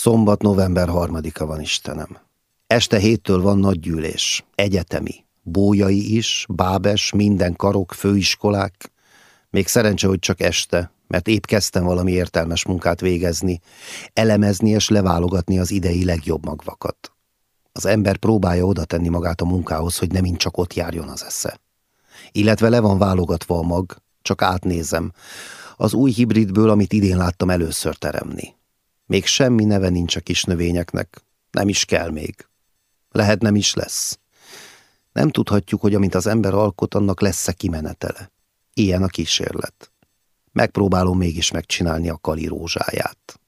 Szombat november harmadika van, Istenem. Este héttől van nagy gyűlés, egyetemi, bójai is, bábes, minden karok, főiskolák. Még szerencse, hogy csak este, mert épp kezdtem valami értelmes munkát végezni, elemezni és leválogatni az idei legjobb magvakat. Az ember próbálja oda tenni magát a munkához, hogy nem csak ott járjon az esze. Illetve le van válogatva a mag, csak átnézem, az új hibridből, amit idén láttam először teremni. Még semmi neve nincs a kis növényeknek, nem is kell még. Lehet nem is lesz. Nem tudhatjuk, hogy amint az ember alkot, annak lesz-e kimenetele. Ilyen a kísérlet. Megpróbálom mégis megcsinálni a kali rózsáját.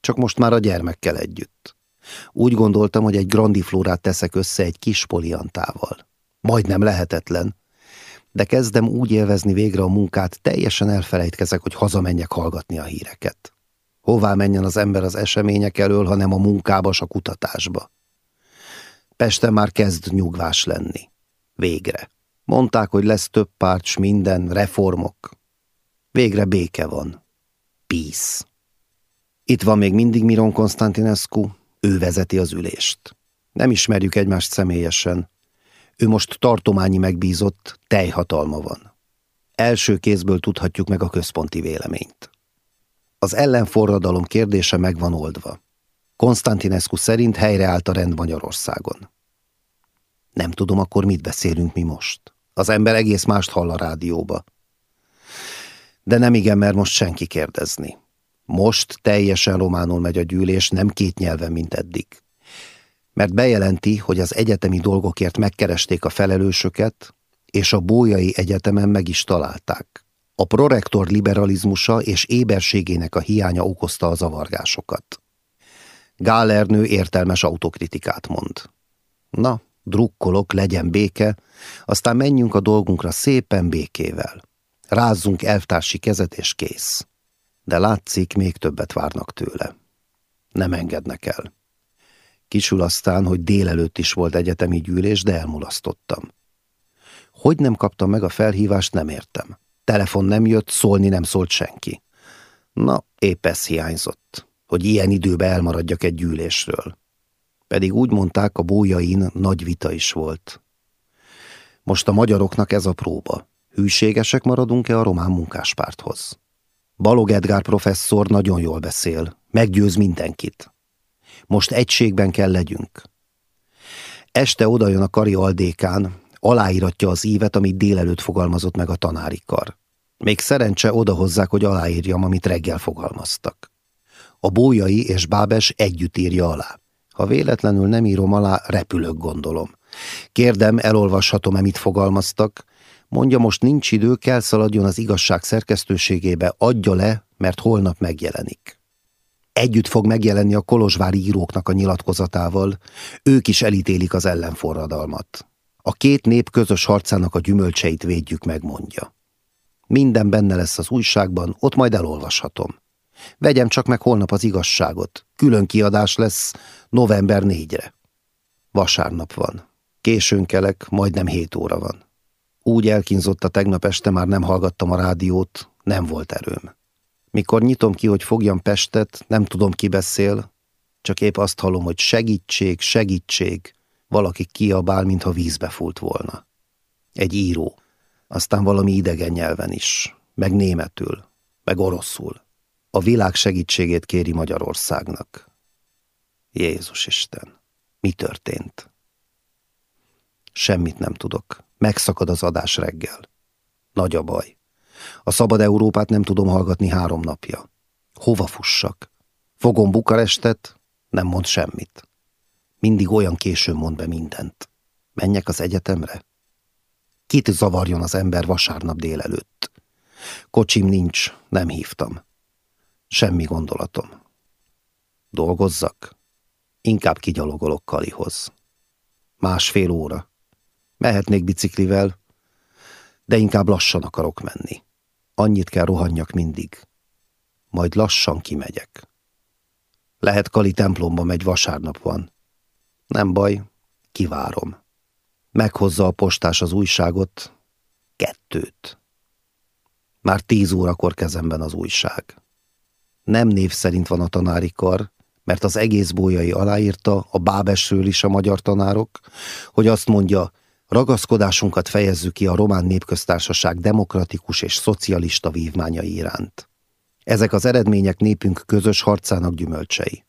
Csak most már a gyermekkel együtt. Úgy gondoltam, hogy egy grandiflórát teszek össze egy kis poliantával. Majdnem lehetetlen, de kezdem úgy élvezni végre a munkát, teljesen elfelejtkezek, hogy hazamenjek hallgatni a híreket. Hová menjen az ember az események elől, hanem a munkába, a kutatásba. Pesten már kezd nyugvás lenni. Végre. Mondták, hogy lesz több párts, minden, reformok. Végre béke van. Peace. Itt van még mindig Miron Konstantinescu, ő vezeti az ülést. Nem ismerjük egymást személyesen. Ő most tartományi megbízott, teljhatalma van. Első kézből tudhatjuk meg a központi véleményt. Az ellenforradalom kérdése meg van oldva. Konstantinescu szerint helyreállt a rend Magyarországon. Nem tudom, akkor mit beszélünk mi most. Az ember egész mást hall a rádióba. De nem igen, mert most senki kérdezni. Most teljesen románul megy a gyűlés, nem két nyelven, mint eddig. Mert bejelenti, hogy az egyetemi dolgokért megkeresték a felelősöket, és a Bójai Egyetemen meg is találták. A prorektor liberalizmusa és éberségének a hiánya okozta a zavargásokat. Gálernő értelmes autokritikát mond. Na, drukkolok, legyen béke, aztán menjünk a dolgunkra szépen békével. Rázzunk elvtársi kezet és kész. De látszik, még többet várnak tőle. Nem engednek el. Kisül aztán, hogy délelőtt is volt egyetemi gyűlés, de elmulasztottam. Hogy nem kaptam meg a felhívást, nem értem. Telefon nem jött, szólni nem szólt senki. Na, épp ez hiányzott, hogy ilyen időbe elmaradjak egy gyűlésről. Pedig úgy mondták, a bójain nagy vita is volt. Most a magyaroknak ez a próba. Hűségesek maradunk-e a román munkáspárthoz? Balog Edgár professzor nagyon jól beszél, meggyőz mindenkit. Most egységben kell legyünk. Este odajön a kari aldékán, aláíratja az ívet, amit délelőtt fogalmazott meg a tanári kar. Még szerencse odahozzák, hogy aláírjam, amit reggel fogalmaztak. A bójai és Bábes együtt írja alá. Ha véletlenül nem írom alá, repülök, gondolom. Kérdem, elolvashatom-e, fogalmaztak? Mondja, most nincs idő, kell szaladjon az igazság szerkesztőségébe, adja le, mert holnap megjelenik. Együtt fog megjelenni a kolozsvári íróknak a nyilatkozatával, ők is elítélik az ellenforradalmat. A két nép közös harcának a gyümölcseit védjük meg, mondja. Minden benne lesz az újságban, ott majd elolvashatom. Vegyem csak meg holnap az igazságot. Külön kiadás lesz november négyre. Vasárnap van. Későn kelek, majdnem hét óra van. Úgy elkínzott a tegnap este, már nem hallgattam a rádiót, nem volt erőm. Mikor nyitom ki, hogy fogjam Pestet, nem tudom, ki beszél, csak épp azt hallom, hogy segítség, segítség, valaki kiabál, mintha vízbe fúlt volna. Egy író, aztán valami idegen nyelven is, meg németül, meg oroszul. A világ segítségét kéri Magyarországnak. Jézus Isten, mi történt? Semmit nem tudok. Megszakad az adás reggel. Nagy a baj. A szabad Európát nem tudom hallgatni három napja. Hova fussak? Fogom Bukarestet, nem mond semmit. Mindig olyan későn mond be mindent. Menjek az egyetemre? Kit zavarjon az ember vasárnap délelőtt? Kocsim nincs, nem hívtam. Semmi gondolatom. Dolgozzak? Inkább kigyalogolok Kalihoz. Másfél óra. Mehetnék biciklivel, de inkább lassan akarok menni. Annyit kell rohanjak mindig. Majd lassan kimegyek. Lehet Kali templomba megy, vasárnap van. Nem baj, kivárom. Meghozza a postás az újságot, kettőt. Már tíz órakor kezemben az újság. Nem név szerint van a tanári kar, mert az egész bójai aláírta, a Bábesről is a magyar tanárok, hogy azt mondja, ragaszkodásunkat fejezzük ki a román népköztársaság demokratikus és szocialista vívmányai iránt. Ezek az eredmények népünk közös harcának gyümölcsei.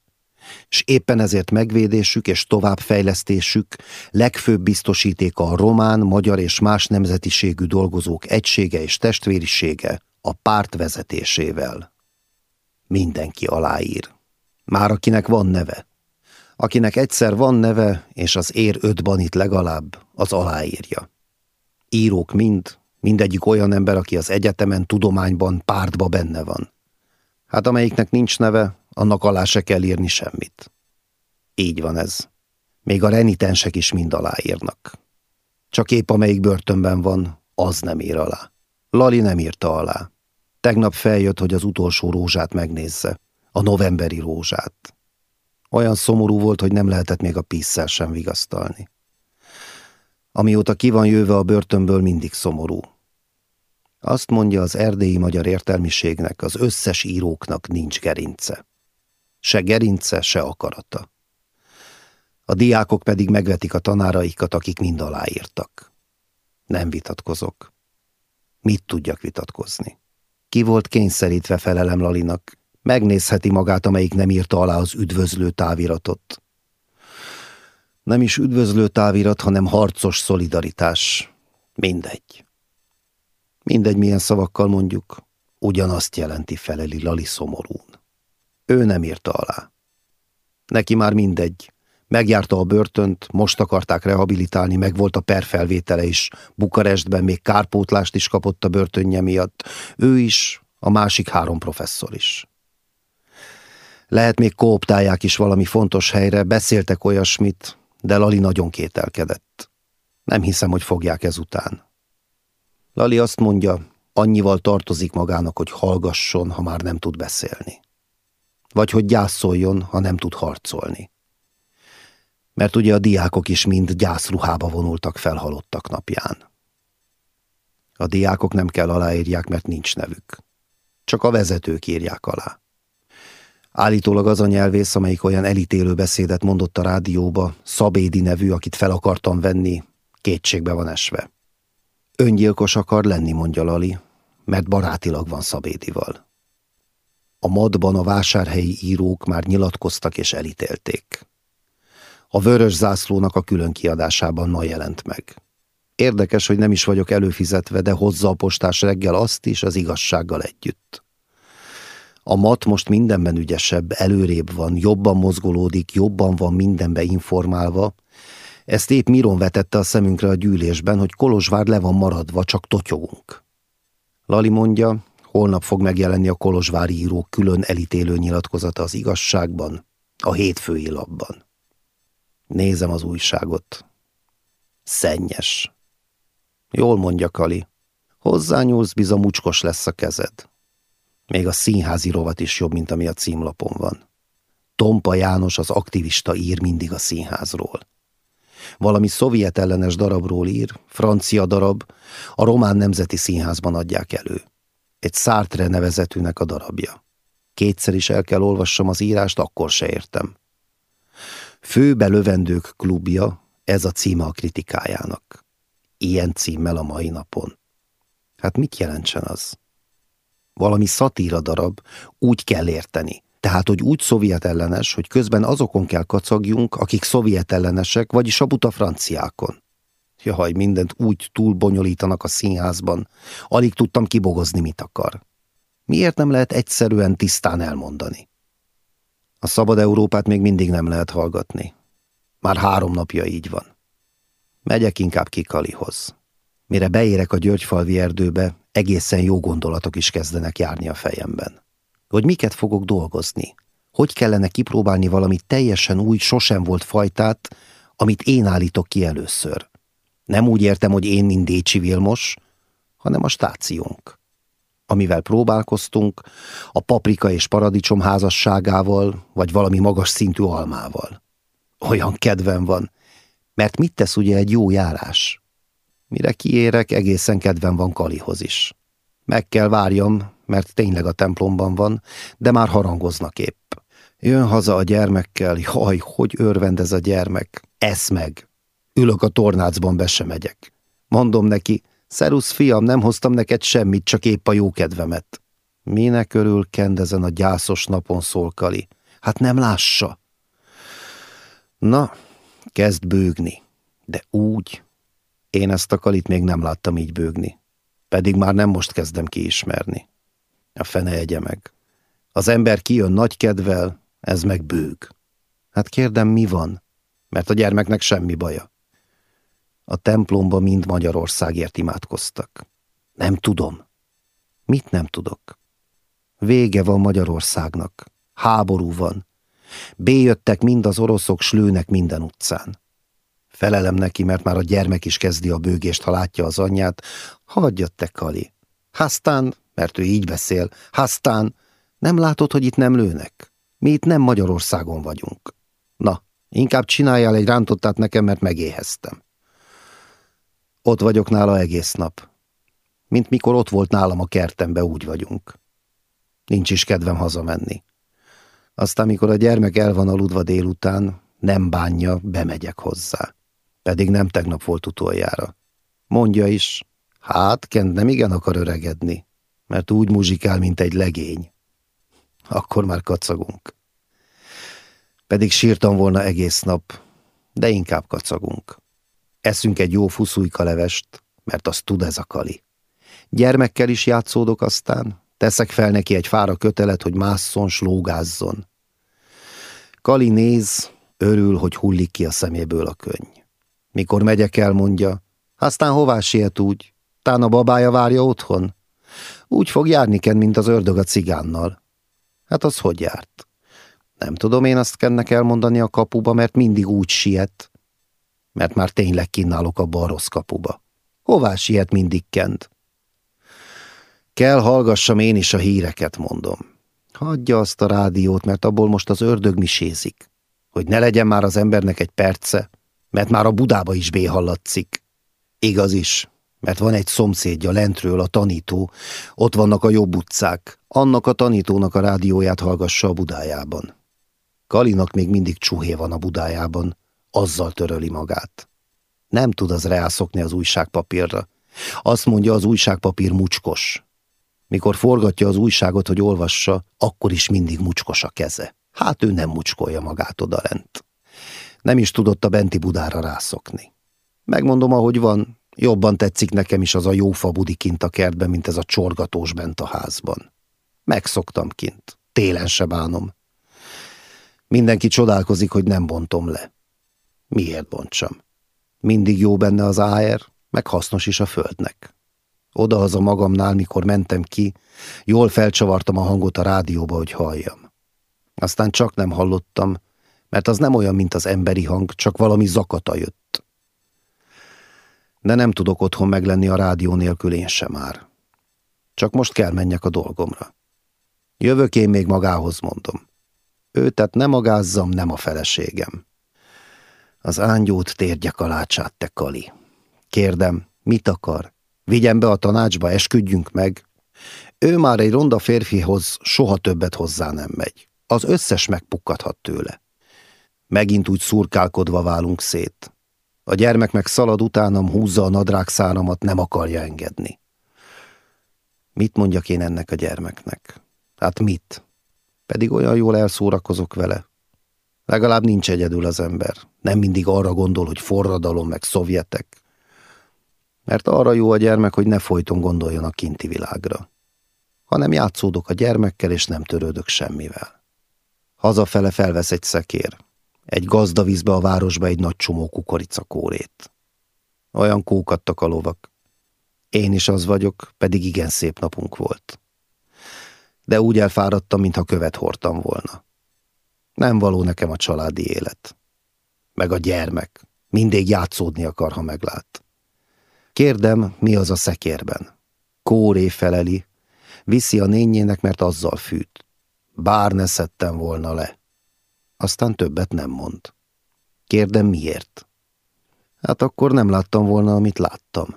És éppen ezért megvédésük és továbbfejlesztésük legfőbb biztosítéka a román, magyar és más nemzetiségű dolgozók egysége és testvérisége a párt vezetésével. Mindenki aláír. Már akinek van neve. Akinek egyszer van neve, és az ér öt banit legalább, az aláírja. Írók mind, mindegyik olyan ember, aki az egyetemen, tudományban, pártba benne van. Hát amelyiknek nincs neve, annak alá se kell írni semmit. Így van ez. Még a renitensek is mind aláírnak. Csak épp amelyik börtönben van, az nem ír alá. Lali nem írta alá. Tegnap feljött, hogy az utolsó rózsát megnézze a novemberi rózsát. Olyan szomorú volt, hogy nem lehetett még a písszel sem vigasztalni. Amióta ki van jöve a börtönből, mindig szomorú. Azt mondja az erdélyi magyar értelmiségnek, az összes íróknak nincs gerince. Se gerince, se akarata. A diákok pedig megvetik a tanáraikat, akik mind aláírtak. Nem vitatkozok. Mit tudjak vitatkozni? Ki volt kényszerítve felelem Lalinak, Megnézheti magát, amelyik nem írta alá az üdvözlő táviratot. Nem is üdvözlő távirat, hanem harcos szolidaritás. Mindegy. Mindegy, milyen szavakkal mondjuk, ugyanazt jelenti feleli Lali szomorún. Ő nem írta alá. Neki már mindegy. Megjárta a börtönt, most akarták rehabilitálni, meg volt a perfelvétele is. Bukarestben még kárpótlást is kapott a börtönje miatt. Ő is, a másik három professzor is. Lehet még kooptálják is valami fontos helyre, beszéltek olyasmit, de Lali nagyon kételkedett. Nem hiszem, hogy fogják ezután. Lali azt mondja, annyival tartozik magának, hogy hallgasson, ha már nem tud beszélni. Vagy hogy gyászoljon, ha nem tud harcolni. Mert ugye a diákok is mind gyászruhába vonultak felhalottak napján. A diákok nem kell aláírják, mert nincs nevük. Csak a vezetők írják alá. Állítólag az a nyelvész, amelyik olyan elítélő beszédet mondott a rádióba, Szabédi nevű, akit fel akartam venni, kétségbe van esve. Öngyilkos akar lenni, mondja Lali, mert barátilag van Szabédival. A madban a vásárhelyi írók már nyilatkoztak és elítélték. A vörös zászlónak a külön kiadásában ma jelent meg. Érdekes, hogy nem is vagyok előfizetve, de hozza a postás reggel azt is az igazsággal együtt. A mat most mindenben ügyesebb, előrébb van, jobban mozgolódik, jobban van mindenbe informálva. Ezt épp Miron vetette a szemünkre a gyűlésben, hogy Kolozsvár le van maradva, csak totyogunk. Lali mondja, holnap fog megjelenni a kolozsvári írók külön elítélő nyilatkozata az igazságban, a hétfői labban. Nézem az újságot. Szennyes. Jól mondja Kali. Hozzányúlsz, biza mucskos lesz a kezed. Még a színházi rovat is jobb, mint ami a címlapon van. Tompa János az aktivista ír mindig a színházról. Valami szovjet ellenes darabról ír, francia darab, a Román Nemzeti Színházban adják elő. Egy Sartre nevezetűnek a darabja. Kétszer is el kell olvassam az írást, akkor se értem. Főbelövendők klubja, ez a címe a kritikájának. Ilyen címmel a mai napon. Hát mit jelentsen az? valami szatíra darab, úgy kell érteni. Tehát, hogy úgy szovjet ellenes, hogy közben azokon kell kacagjunk, akik szovjet ellenesek, vagyis a buta franciákon. Jaj, mindent úgy túl bonyolítanak a színházban. Alig tudtam kibogozni, mit akar. Miért nem lehet egyszerűen tisztán elmondani? A szabad Európát még mindig nem lehet hallgatni. Már három napja így van. Megyek inkább Kikalihoz. Mire beérek a Györgyfalvi erdőbe, egészen jó gondolatok is kezdenek járni a fejemben. Hogy miket fogok dolgozni? Hogy kellene kipróbálni valami teljesen új, sosem volt fajtát, amit én állítok ki először? Nem úgy értem, hogy én, mint Décsi Vilmos, hanem a stációnk. Amivel próbálkoztunk, a paprika és paradicsom házasságával, vagy valami magas szintű almával. Olyan kedvem van, mert mit tesz ugye egy jó járás? Mire kiérek, egészen kedvem van Kalihoz is. Meg kell várjam, mert tényleg a templomban van, de már harangoznak épp. Jön haza a gyermekkel, jaj, hogy örvend ez a gyermek. Esz meg. Ülök a tornácban, be sem megyek. Mondom neki, szerusz fiam, nem hoztam neked semmit, csak épp a jó kedvemet. Minek örül kend ezen a gyászos napon szól Kali. Hát nem lássa. Na, kezd bőgni. De úgy. Én ezt a Kalit még nem láttam így bőgni. Pedig már nem most kezdem kiismerni. A fene egye meg. Az ember kijön nagy kedvel, ez meg bőg. Hát kérdem, mi van? Mert a gyermeknek semmi baja. A templomba mind Magyarországért imádkoztak. Nem tudom. Mit nem tudok? Vége van Magyarországnak. Háború van. Béjöttek mind az oroszok, slőnek minden utcán. Felelem neki, mert már a gyermek is kezdi a bőgést, ha látja az anyját. Hagyja te, Kali. Háztán, mert ő így beszél, háztán, nem látod, hogy itt nem lőnek? Mi itt nem Magyarországon vagyunk. Na, inkább csináljál egy rántottát nekem, mert megéheztem. Ott vagyok nála egész nap. Mint mikor ott volt nálam a kertembe, úgy vagyunk. Nincs is kedvem hazamenni. Aztán, mikor a gyermek el van aludva délután, nem bánja, bemegyek hozzá. Pedig nem tegnap volt utoljára. Mondja is, hát Kent nem igen akar öregedni, mert úgy muzsikál, mint egy legény. Akkor már kacagunk. Pedig sírtam volna egész nap, de inkább kacagunk. Eszünk egy jó fuszújka levest, mert azt tud ez a kali. Gyermekkel is játszódok aztán, teszek fel neki egy fára kötelet, hogy másszon, slógázzon. Kali néz, örül, hogy hullik ki a szeméből a könny. Mikor megyek el, mondja, aztán hová siet úgy? Tán a babája várja otthon? Úgy fog járni Ken, mint az ördög a cigánnal. Hát az hogy járt? Nem tudom én azt kennek elmondani a kapuba, mert mindig úgy siet. Mert már tényleg kínálok a rossz kapuba. Hová siet mindig Kent? Kell hallgassam én is a híreket, mondom. Hagyja azt a rádiót, mert abból most az ördög misézik. Hogy ne legyen már az embernek egy perce, mert már a Budába is béhallatszik. Igaz is, mert van egy szomszédja lentről, a tanító, ott vannak a jobb utcák, annak a tanítónak a rádióját hallgassa a Budájában. Kalinak még mindig csuhé van a Budájában, azzal töröli magát. Nem tud az reászokni az újságpapírra. Azt mondja, az újságpapír mucskos. Mikor forgatja az újságot, hogy olvassa, akkor is mindig mucskos a keze. Hát ő nem mucskolja magát odalent. Nem is tudott a benti Budára rászokni. Megmondom, ahogy van, jobban tetszik nekem is az a jófa budi kint a kertben, mint ez a csorgatós bent a házban. Megszoktam kint, télen se bánom. Mindenki csodálkozik, hogy nem bontom le. Miért bontsam? Mindig jó benne az AR, meg hasznos is a földnek. Odahaza magamnál, mikor mentem ki, jól felcsavartam a hangot a rádióba, hogy halljam. Aztán csak nem hallottam, mert az nem olyan, mint az emberi hang, csak valami zakata jött. De nem tudok otthon meglenni a rádió nélkül én sem már. Csak most kell menjek a dolgomra. Jövök én még magához, mondom. Őtet nem magázzam, nem a feleségem. Az ángyót térgye kalácsát, te Kali. Kérdem, mit akar? Vigyem be a tanácsba, esküdjünk meg. Ő már egy ronda férfihoz soha többet hozzá nem megy. Az összes megpukkadhat tőle. Megint úgy szurkálkodva válunk szét. A gyermek meg szalad utánam, húzza a nadrág száramat, nem akarja engedni. Mit mondjak én ennek a gyermeknek? Hát mit? Pedig olyan jól elszórakozok vele. Legalább nincs egyedül az ember. Nem mindig arra gondol, hogy forradalom meg szovjetek. Mert arra jó a gyermek, hogy ne folyton gondoljon a kinti világra. Hanem játszódok a gyermekkel, és nem törődök semmivel. Hazafele felvesz egy szekér. Egy gazda vízbe a városba egy nagy csomó kukoricakórét. Olyan kókadtak a lovak. Én is az vagyok, pedig igen szép napunk volt. De úgy elfáradtam, mintha követ hordtam volna. Nem való nekem a családi élet. Meg a gyermek. Mindig játszódni akar, ha meglát. Kérdem, mi az a szekérben? Kóré feleli. Viszi a nényének, mert azzal fűt. Bár ne szedtem volna le. Aztán többet nem mond. Kérdem, miért? Hát akkor nem láttam volna, amit láttam.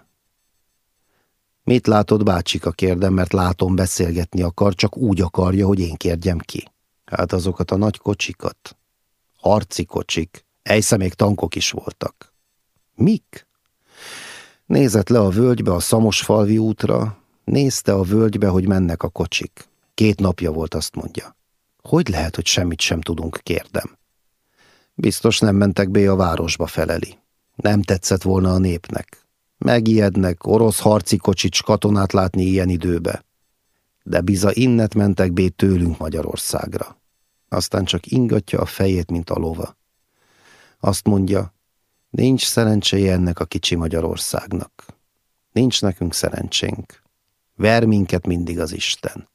Mit látod, bácsika, kérdem, mert látom beszélgetni akar, csak úgy akarja, hogy én kérdjem ki. Hát azokat a nagy kocsikat. Harci kocsik, ejsze még tankok is voltak. Mik? Nézett le a völgybe a Szamosfalvi útra, nézte a völgybe, hogy mennek a kocsik. Két napja volt, azt mondja. Hogy lehet, hogy semmit sem tudunk, kérdem. Biztos nem mentek be a városba feleli. Nem tetszett volna a népnek. Megijednek, orosz harci kocsics katonát látni ilyen időbe. De biza innet mentek be tőlünk Magyarországra. Aztán csak ingatja a fejét, mint a lova. Azt mondja, nincs szerencséje ennek a kicsi Magyarországnak. Nincs nekünk szerencsénk. Ver minket mindig az Isten.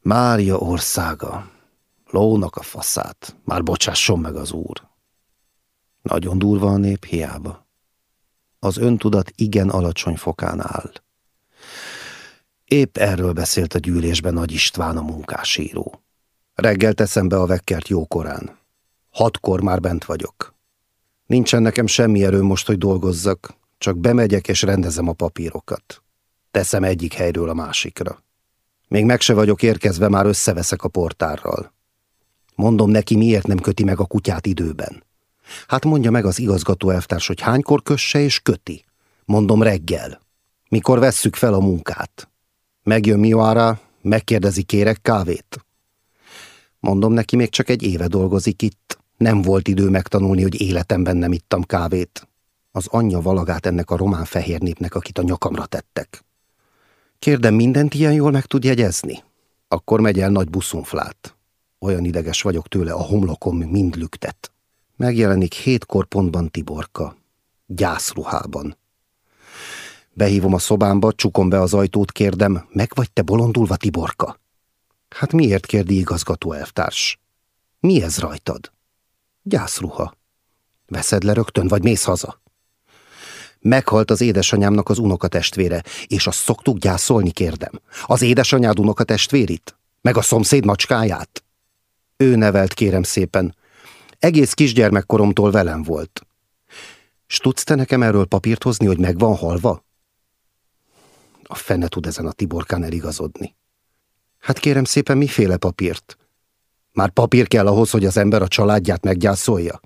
Mária országa, lónak a faszát, már bocsásson meg az úr. Nagyon durva a nép, hiába. Az öntudat igen alacsony fokán áll. Épp erről beszélt a gyűlésben Nagy István a munkásíró. Reggel teszem be a vekkert jókorán. Hatkor már bent vagyok. Nincsen nekem semmi erőm most, hogy dolgozzak, csak bemegyek és rendezem a papírokat. Teszem egyik helyről a másikra. Még meg se vagyok érkezve, már összeveszek a portárral. Mondom neki, miért nem köti meg a kutyát időben. Hát mondja meg az igazgató elvtárs, hogy hánykor kösse és köti. Mondom reggel. Mikor vesszük fel a munkát. Megjön Mióára, megkérdezi, kérek kávét. Mondom neki, még csak egy éve dolgozik itt. Nem volt idő megtanulni, hogy életemben nem ittam kávét. Az anyja valagát ennek a román fehér népnek, akit a nyakamra tettek. Kérdem, mindent ilyen jól meg tud jegyezni? Akkor megy el nagy buszunflát. Olyan ideges vagyok tőle, a homlokom mind lüktet. Megjelenik hétkor pontban Tiborka. Gyászruhában. Behívom a szobámba, csukom be az ajtót, kérdem, meg vagy te bolondulva, Tiborka? Hát miért kérdi igazgató elvtárs? Mi ez rajtad? Gyászruha. Veszed le rögtön, vagy mész haza? Meghalt az édesanyámnak az unokatestvére, és azt szoktuk gyászolni, kérdem. Az édesanyád unokatestvérit? Meg a szomszéd macskáját? Ő nevelt, kérem szépen. Egész kisgyermekkoromtól velem volt. S tudsz te nekem erről papírt hozni, hogy meg van halva? A fene tud ezen a Tiborkán eligazodni. Hát kérem szépen, miféle papírt? Már papír kell ahhoz, hogy az ember a családját meggyászolja?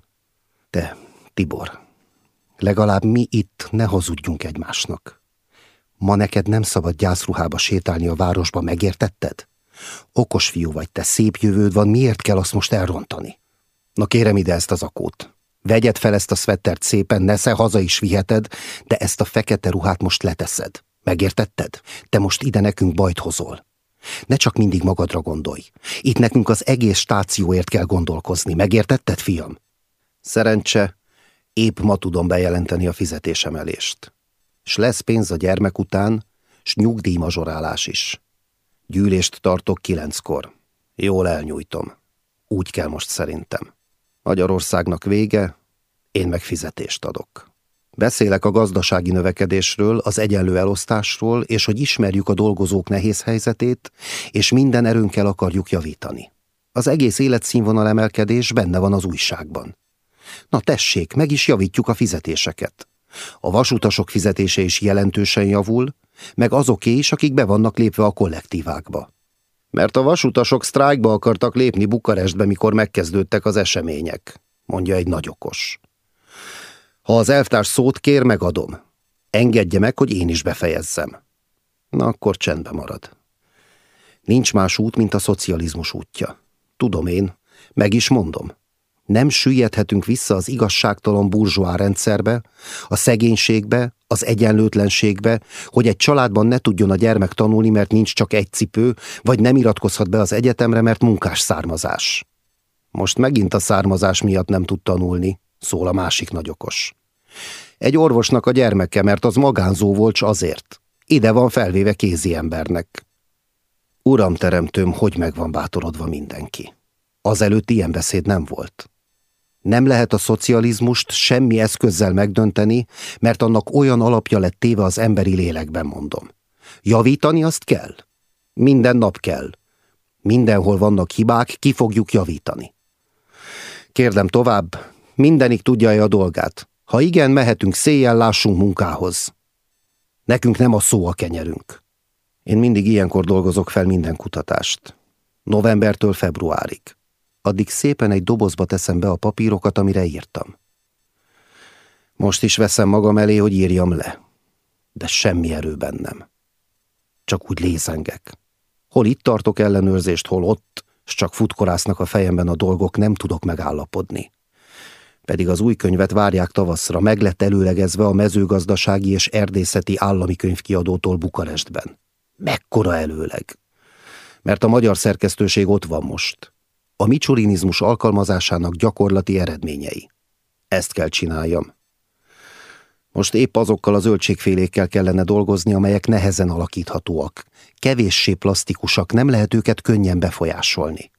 De, Tibor, legalább mi itt ne hazudjunk egymásnak. Ma neked nem szabad gyászruhába sétálni a városba, megértetted? Okos fiú vagy te, szép jövőd van, miért kell azt most elrontani? Na kérem ide ezt az akót. Vegyed fel ezt a szvettert szépen, nesze haza is viheted, de ezt a fekete ruhát most leteszed. Megértetted? Te most ide nekünk bajt hozol. Ne csak mindig magadra gondolj. Itt nekünk az egész stációért kell gondolkozni. Megértetted, fiam? Szerencse, épp ma tudom bejelenteni a fizetésemelést. S lesz pénz a gyermek után, s nyugdíjmazsorálás is. Gyűlést tartok kilenckor. Jól elnyújtom. Úgy kell most szerintem. Magyarországnak vége, én meg fizetést adok. Beszélek a gazdasági növekedésről, az egyenlő elosztásról, és hogy ismerjük a dolgozók nehéz helyzetét, és minden erőnkkel akarjuk javítani. Az egész életszínvonal emelkedés benne van az újságban. Na tessék, meg is javítjuk a fizetéseket. A vasutasok fizetése is jelentősen javul, meg azoké is, akik be vannak lépve a kollektívákba. Mert a vasutasok sztrájkba akartak lépni Bukarestbe, mikor megkezdődtek az események, mondja egy nagyokos. Ha az elvtárs szót kér, megadom. Engedje meg, hogy én is befejezzem. Na akkor csendbe marad. Nincs más út, mint a szocializmus útja. Tudom én, meg is mondom. Nem süllyedhetünk vissza az igazságtalan burzsóá rendszerbe, a szegénységbe, az egyenlőtlenségbe, hogy egy családban ne tudjon a gyermek tanulni, mert nincs csak egy cipő, vagy nem iratkozhat be az egyetemre, mert munkás származás. Most megint a származás miatt nem tud tanulni, szól a másik nagyokos. Egy orvosnak a gyermeke, mert az magánzó volt s azért. Ide van felvéve kézi embernek. Uram teremtőm, hogy meg van bátorodva mindenki. Azelőtt ilyen beszéd nem volt. Nem lehet a szocializmust semmi eszközzel megdönteni, mert annak olyan alapja lett téve az emberi lélekben, mondom. Javítani azt kell. Minden nap kell. Mindenhol vannak hibák, ki fogjuk javítani. Kérdem tovább, mindenik tudja-e a dolgát? Ha igen, mehetünk széjjel, lássunk munkához. Nekünk nem a szó a kenyerünk. Én mindig ilyenkor dolgozok fel minden kutatást. Novembertől februárig. Addig szépen egy dobozba teszem be a papírokat, amire írtam. Most is veszem magam elé, hogy írjam le. De semmi erő bennem. Csak úgy lézengek. Hol itt tartok ellenőrzést, hol ott, s csak futkorásznak a fejemben a dolgok, nem tudok megállapodni. Pedig az új könyvet várják tavaszra, meg lett előlegezve a mezőgazdasági és erdészeti állami könyvkiadótól Bukarestben. Mekkora előleg! Mert a magyar szerkesztőség ott van most. A micsorinizmus alkalmazásának gyakorlati eredményei. Ezt kell csináljam. Most épp azokkal a zöldségfélékkel kellene dolgozni, amelyek nehezen alakíthatóak. Kevéssé plastikusak, nem lehet őket könnyen befolyásolni.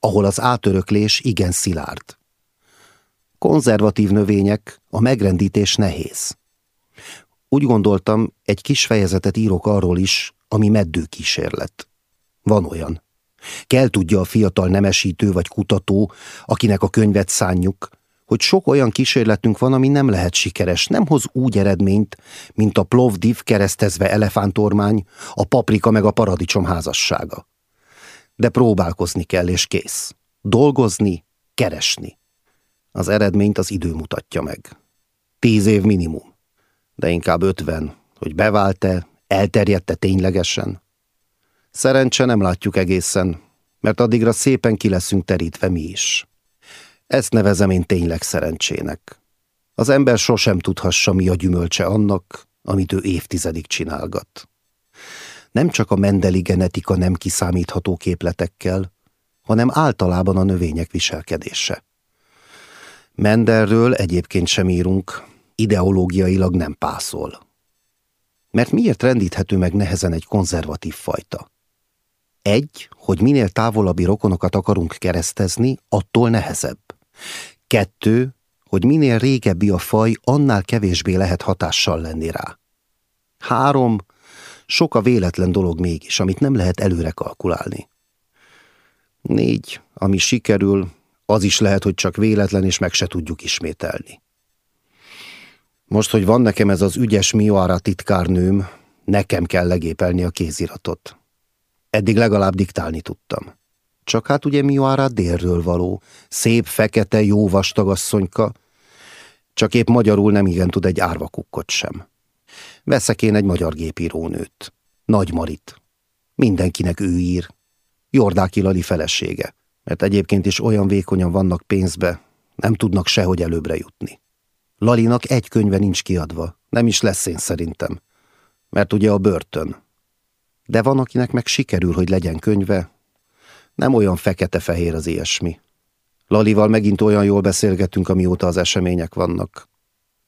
Ahol az átöröklés igen szilárd. Konzervatív növények, a megrendítés nehéz. Úgy gondoltam, egy kis fejezetet írok arról is, ami meddőkísérlet. Van olyan. Kell tudja a fiatal nemesítő vagy kutató, akinek a könyvet szánjuk, hogy sok olyan kísérletünk van, ami nem lehet sikeres, nem hoz úgy eredményt, mint a plovdiv keresztezve elefántormány, a paprika meg a paradicsom házassága. De próbálkozni kell, és kész. Dolgozni, keresni. Az eredményt az idő mutatja meg. Tíz év minimum. De inkább ötven, hogy bevált-e, elterjedte ténylegesen. Szerencse nem látjuk egészen, mert addigra szépen ki leszünk terítve mi is. Ezt nevezem én tényleg szerencsének. Az ember sosem tudhassa, mi a gyümölcse annak, amit ő évtizedig csinálgat. Nem csak a mendeli genetika nem kiszámítható képletekkel, hanem általában a növények viselkedése. Mendelről egyébként sem írunk, ideológiailag nem pászol. Mert miért rendíthető meg nehezen egy konzervatív fajta? Egy, hogy minél távolabbi rokonokat akarunk keresztezni, attól nehezebb. Kettő, hogy minél régebbi a faj, annál kevésbé lehet hatással lenni rá. Három, sok a véletlen dolog mégis, amit nem lehet előre kalkulálni. Négy, ami sikerül, az is lehet, hogy csak véletlen, és meg se tudjuk ismételni. Most, hogy van nekem ez az ügyes Mioara titkárnőm, nekem kell legépelni a kéziratot. Eddig legalább diktálni tudtam. Csak hát ugye Mioara délről való, szép, fekete, jó vastagasszonyka, csak épp magyarul nem igen tud egy árvakukkot sem. Veszek én egy magyar gépírónőt. Nagy Marit. Mindenkinek ő ír. Jordáki Lali felesége mert egyébként is olyan vékonyan vannak pénzbe, nem tudnak sehogy előbbre jutni. Lalinak egy könyve nincs kiadva, nem is lesz én szerintem, mert ugye a börtön. De van, akinek meg sikerül, hogy legyen könyve, nem olyan fekete-fehér az ilyesmi. Lalival megint olyan jól beszélgetünk, amióta az események vannak.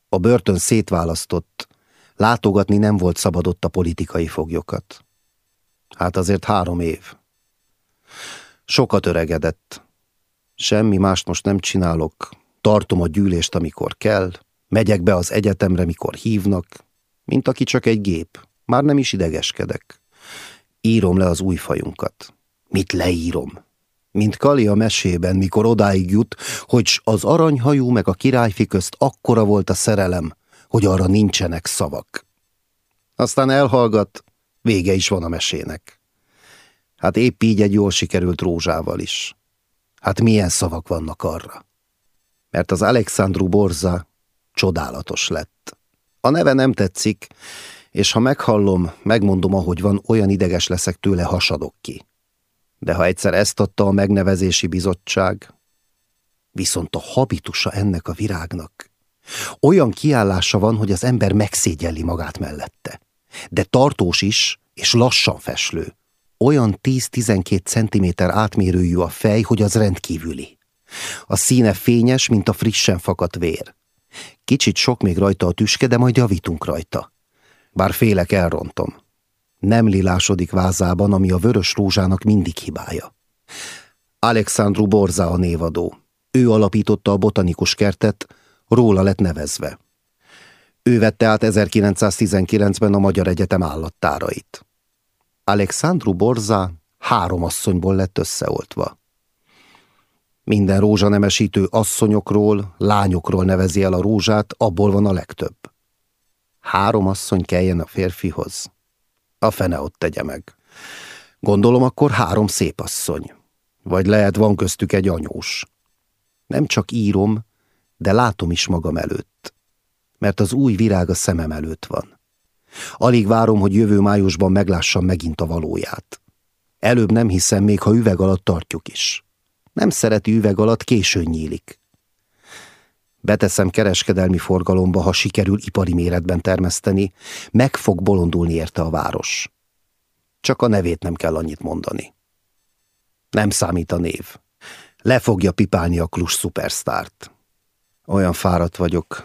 A börtön szétválasztott, látogatni nem volt szabadott a politikai foglyokat. Hát azért három év. Sokat öregedett. Semmi mást most nem csinálok. Tartom a gyűlést, amikor kell. Megyek be az egyetemre, mikor hívnak. Mint aki csak egy gép. Már nem is idegeskedek. Írom le az új fajunkat. Mit leírom? Mint Kali a mesében, mikor odáig jut, hogy az aranyhajú meg a királyfi közt akkora volt a szerelem, hogy arra nincsenek szavak. Aztán elhallgat, vége is van a mesének. Hát épp így egy jól sikerült rózsával is. Hát milyen szavak vannak arra? Mert az Alexandru Borza csodálatos lett. A neve nem tetszik, és ha meghallom, megmondom, ahogy van, olyan ideges leszek tőle, hasadok ki. De ha egyszer ezt adta a megnevezési bizottság, viszont a habitusa ennek a virágnak, olyan kiállása van, hogy az ember megszégyelli magát mellette. De tartós is, és lassan feslő olyan 10-12 cm átmérőjű a fej, hogy az rendkívüli. A színe fényes, mint a frissen fakadt vér. Kicsit sok még rajta a tüske, de majd javítunk rajta. Bár félek elrontom. Nem lilásodik vázában, ami a vörös rózsának mindig hibája. Alexandru Borza a névadó. Ő alapította a botanikus kertet, róla lett nevezve. Ő vette át 1919-ben a Magyar Egyetem állattárait. Alexandru Borza három asszonyból lett összeoltva. Minden rózsanemesítő asszonyokról, lányokról nevezi el a rózsát, abból van a legtöbb. Három asszony kelljen a férfihoz. A fene ott tegye meg. Gondolom akkor három szép asszony. Vagy lehet van köztük egy anyós. Nem csak írom, de látom is magam előtt. Mert az új virág a szemem előtt van. Alig várom, hogy jövő májusban meglássam megint a valóját. Előbb nem hiszem, még ha üveg alatt tartjuk is. Nem szereti üveg alatt, későn nyílik. Beteszem kereskedelmi forgalomba, ha sikerül ipari méretben termeszteni, meg fog bolondulni érte a város. Csak a nevét nem kell annyit mondani. Nem számít a név. Le fogja pipálni a klus szupersztárt. Olyan fáradt vagyok.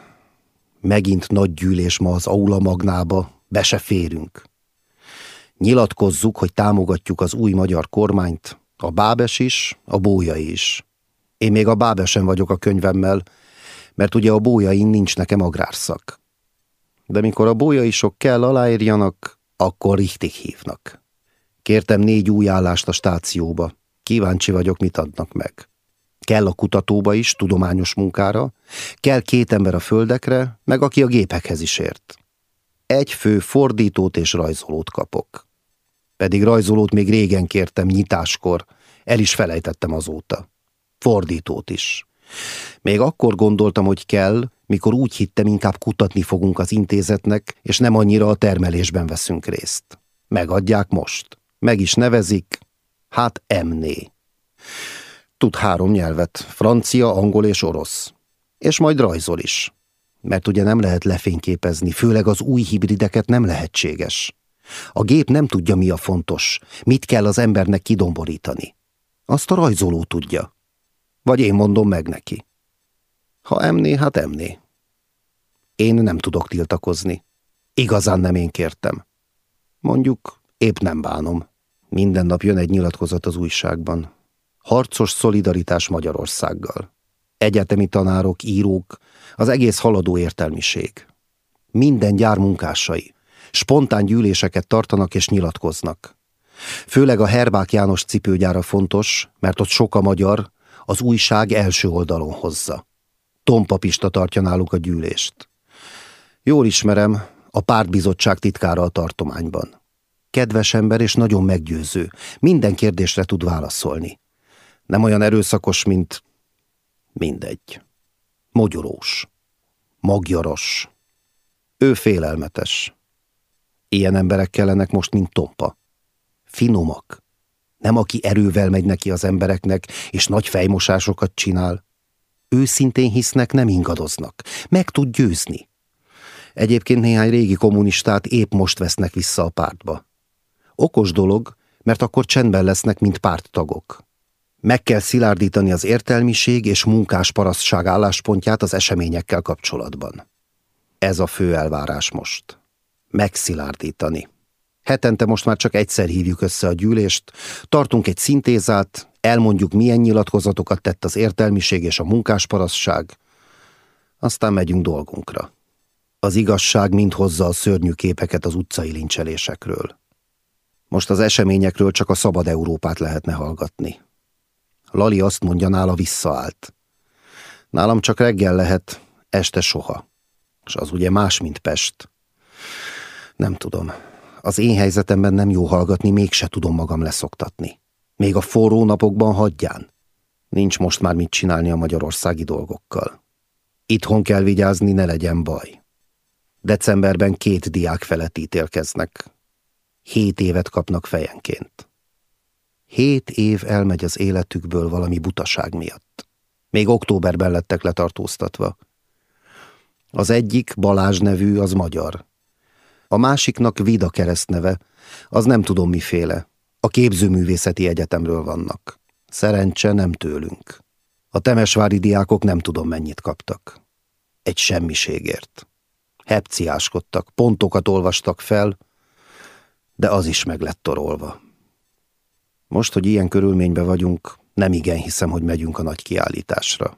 Megint nagy gyűlés ma az aula magnába, be se férünk. Nyilatkozzuk, hogy támogatjuk az új magyar kormányt, a Bábes is, a Bója is. Én még a Bábesen vagyok a könyvemmel, mert ugye a bójain nincs nekem agrárszak. De mikor a bójaisok kell aláírjanak, akkor richtig hívnak. Kértem négy új állást a stációba. Kíváncsi vagyok, mit adnak meg. Kell a kutatóba is, tudományos munkára, kell két ember a földekre, meg aki a gépekhez is ért. Egy fő fordítót és rajzolót kapok. Pedig rajzolót még régen kértem nyitáskor, el is felejtettem azóta. Fordítót is. Még akkor gondoltam, hogy kell, mikor úgy hittem, inkább kutatni fogunk az intézetnek, és nem annyira a termelésben veszünk részt. Megadják most. Meg is nevezik, hát emné. Tud három nyelvet, francia, angol és orosz. És majd rajzol is. Mert ugye nem lehet lefényképezni, főleg az új hibrideket nem lehetséges. A gép nem tudja, mi a fontos, mit kell az embernek kidomborítani. Azt a rajzoló tudja. Vagy én mondom meg neki. Ha emné, hát emné. Én nem tudok tiltakozni. Igazán nem én kértem. Mondjuk, épp nem bánom. Minden nap jön egy nyilatkozat az újságban. Harcos szolidaritás Magyarországgal. Egyetemi tanárok, írók, az egész haladó értelmiség. Minden gyár munkásai. Spontán gyűléseket tartanak és nyilatkoznak. Főleg a Herbák János cipőgyára fontos, mert ott sok a magyar, az újság első oldalon hozza. Tompa Pista tartja náluk a gyűlést. Jól ismerem, a pártbizottság titkára a tartományban. Kedves ember és nagyon meggyőző, minden kérdésre tud válaszolni. Nem olyan erőszakos, mint... mindegy. Mogyorós. Magyaros. Ő félelmetes. Ilyen emberek kellenek most, mint Tompa. Finomak. Nem aki erővel megy neki az embereknek, és nagy fejmosásokat csinál. Őszintén hisznek, nem ingadoznak. Meg tud győzni. Egyébként néhány régi kommunistát épp most vesznek vissza a pártba. Okos dolog, mert akkor csendben lesznek, mint párttagok. Meg kell szilárdítani az értelmiség és munkás parasztság álláspontját az eseményekkel kapcsolatban. Ez a fő elvárás most. Megszilárdítani. Hetente most már csak egyszer hívjuk össze a gyűlést, tartunk egy szintézát, elmondjuk milyen nyilatkozatokat tett az értelmiség és a munkásparasztság, aztán megyünk dolgunkra. Az igazság mind hozza a szörnyű képeket az utcai lincselésekről. Most az eseményekről csak a szabad Európát lehetne hallgatni. Lali azt mondja, nála visszaállt. Nálam csak reggel lehet, este soha. És az ugye más, mint Pest. Nem tudom. Az én helyzetemben nem jó hallgatni, mégse tudom magam leszoktatni. Még a forró napokban hagyján. Nincs most már mit csinálni a magyarországi dolgokkal. Itthon kell vigyázni, ne legyen baj. Decemberben két diák felett ítélkeznek. Hét évet kapnak fejenként. Hét év elmegy az életükből valami butaság miatt. Még októberben lettek letartóztatva. Az egyik, Balázs nevű, az magyar. A másiknak Vida keresztneve, az nem tudom miféle. A képzőművészeti egyetemről vannak. Szerencse nem tőlünk. A temesvári diákok nem tudom mennyit kaptak. Egy semmiségért. Hepciáskodtak, pontokat olvastak fel, de az is meg lett torolva. Most, hogy ilyen körülményben vagyunk, nem igen hiszem, hogy megyünk a nagy kiállításra.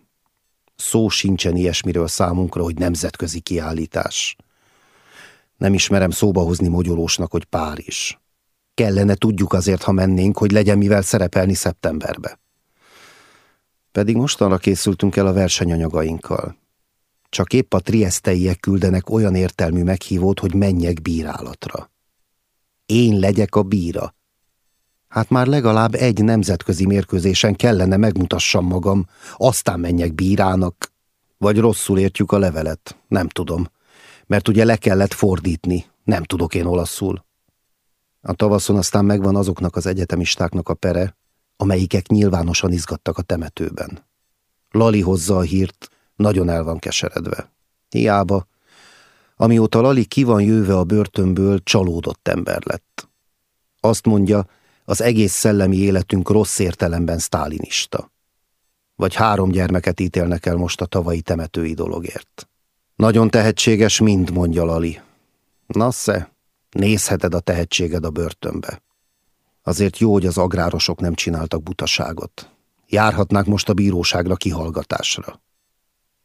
Szó sincsen ilyesmiről számunkra, hogy nemzetközi kiállítás. Nem ismerem szóba hozni Mogyolósnak, hogy Párizs. Kellene tudjuk azért, ha mennénk, hogy legyen mivel szerepelni szeptemberbe. Pedig mostanra készültünk el a versenyanyagainkkal. Csak épp a trieszteiek küldenek olyan értelmű meghívót, hogy menjek bírálatra. Én legyek a bíra. Hát már legalább egy nemzetközi mérkőzésen kellene megmutassam magam, aztán menjek bírának. Vagy rosszul értjük a levelet, nem tudom. Mert ugye le kellett fordítni, nem tudok én olaszul. A tavaszon aztán megvan azoknak az egyetemistáknak a pere, amelyikek nyilvánosan izgattak a temetőben. Lali hozza a hírt, nagyon el van keseredve. Hiába, amióta Lali ki van jöve a börtönből, csalódott ember lett. Azt mondja, az egész szellemi életünk rossz értelemben sztálinista. Vagy három gyermeket ítélnek el most a tavalyi temetői dologért. Nagyon tehetséges mind, mondja Lali. Nasze, nézheted a tehetséged a börtönbe. Azért jó, hogy az agrárosok nem csináltak butaságot. Járhatnák most a bíróságra kihallgatásra.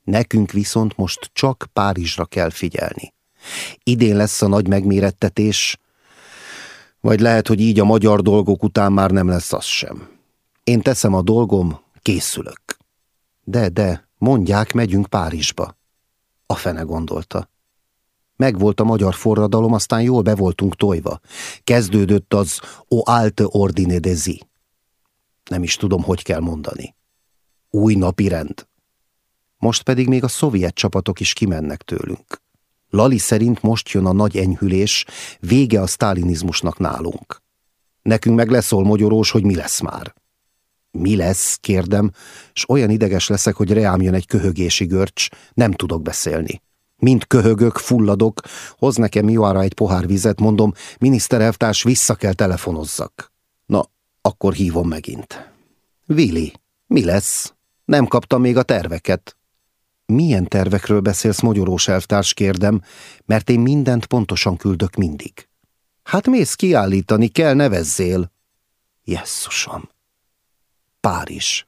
Nekünk viszont most csak Párizsra kell figyelni. Idén lesz a nagy megmérettetés, vagy lehet, hogy így a magyar dolgok után már nem lesz az sem. Én teszem a dolgom, készülök. De, de, mondják, megyünk Párizsba. A fene gondolta. Megvolt a magyar forradalom, aztán jól be voltunk tojva. Kezdődött az o alte ordine de zi. Nem is tudom, hogy kell mondani. Új napi rend. Most pedig még a szovjet csapatok is kimennek tőlünk. Lali szerint most jön a nagy enyhülés, vége a sztálinizmusnak nálunk. Nekünk meg leszól mogyorós, hogy mi lesz már. Mi lesz, kérdem, és olyan ideges leszek, hogy reám jön egy köhögési görcs, nem tudok beszélni. Mind köhögök, fulladok, hoz nekem Joára egy pohár vizet, mondom, miniszterelvtárs, vissza kell telefonozzak. Na, akkor hívom megint. Vili, mi lesz? Nem kaptam még a terveket. Milyen tervekről beszélsz, mogyorós elvtárs, kérdem, mert én mindent pontosan küldök mindig. Hát mész kiállítani, kell nevezzél. Jesszusom. Párizs.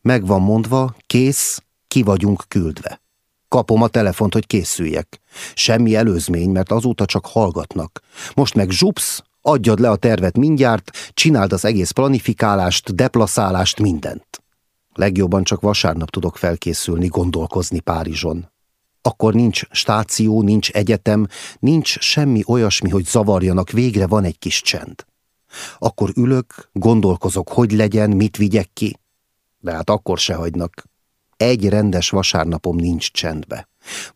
Meg van mondva, kész, ki vagyunk küldve. Kapom a telefont, hogy készüljek. Semmi előzmény, mert azóta csak hallgatnak. Most meg zsupsz, adjad le a tervet mindjárt, csináld az egész planifikálást, deplaszálást, mindent. Legjobban csak vasárnap tudok felkészülni, gondolkozni Párizson. Akkor nincs stáció, nincs egyetem, nincs semmi olyasmi, hogy zavarjanak, végre van egy kis csend. Akkor ülök, gondolkozok, hogy legyen, mit vigyek ki. De hát akkor se hagynak. Egy rendes vasárnapom nincs csendbe.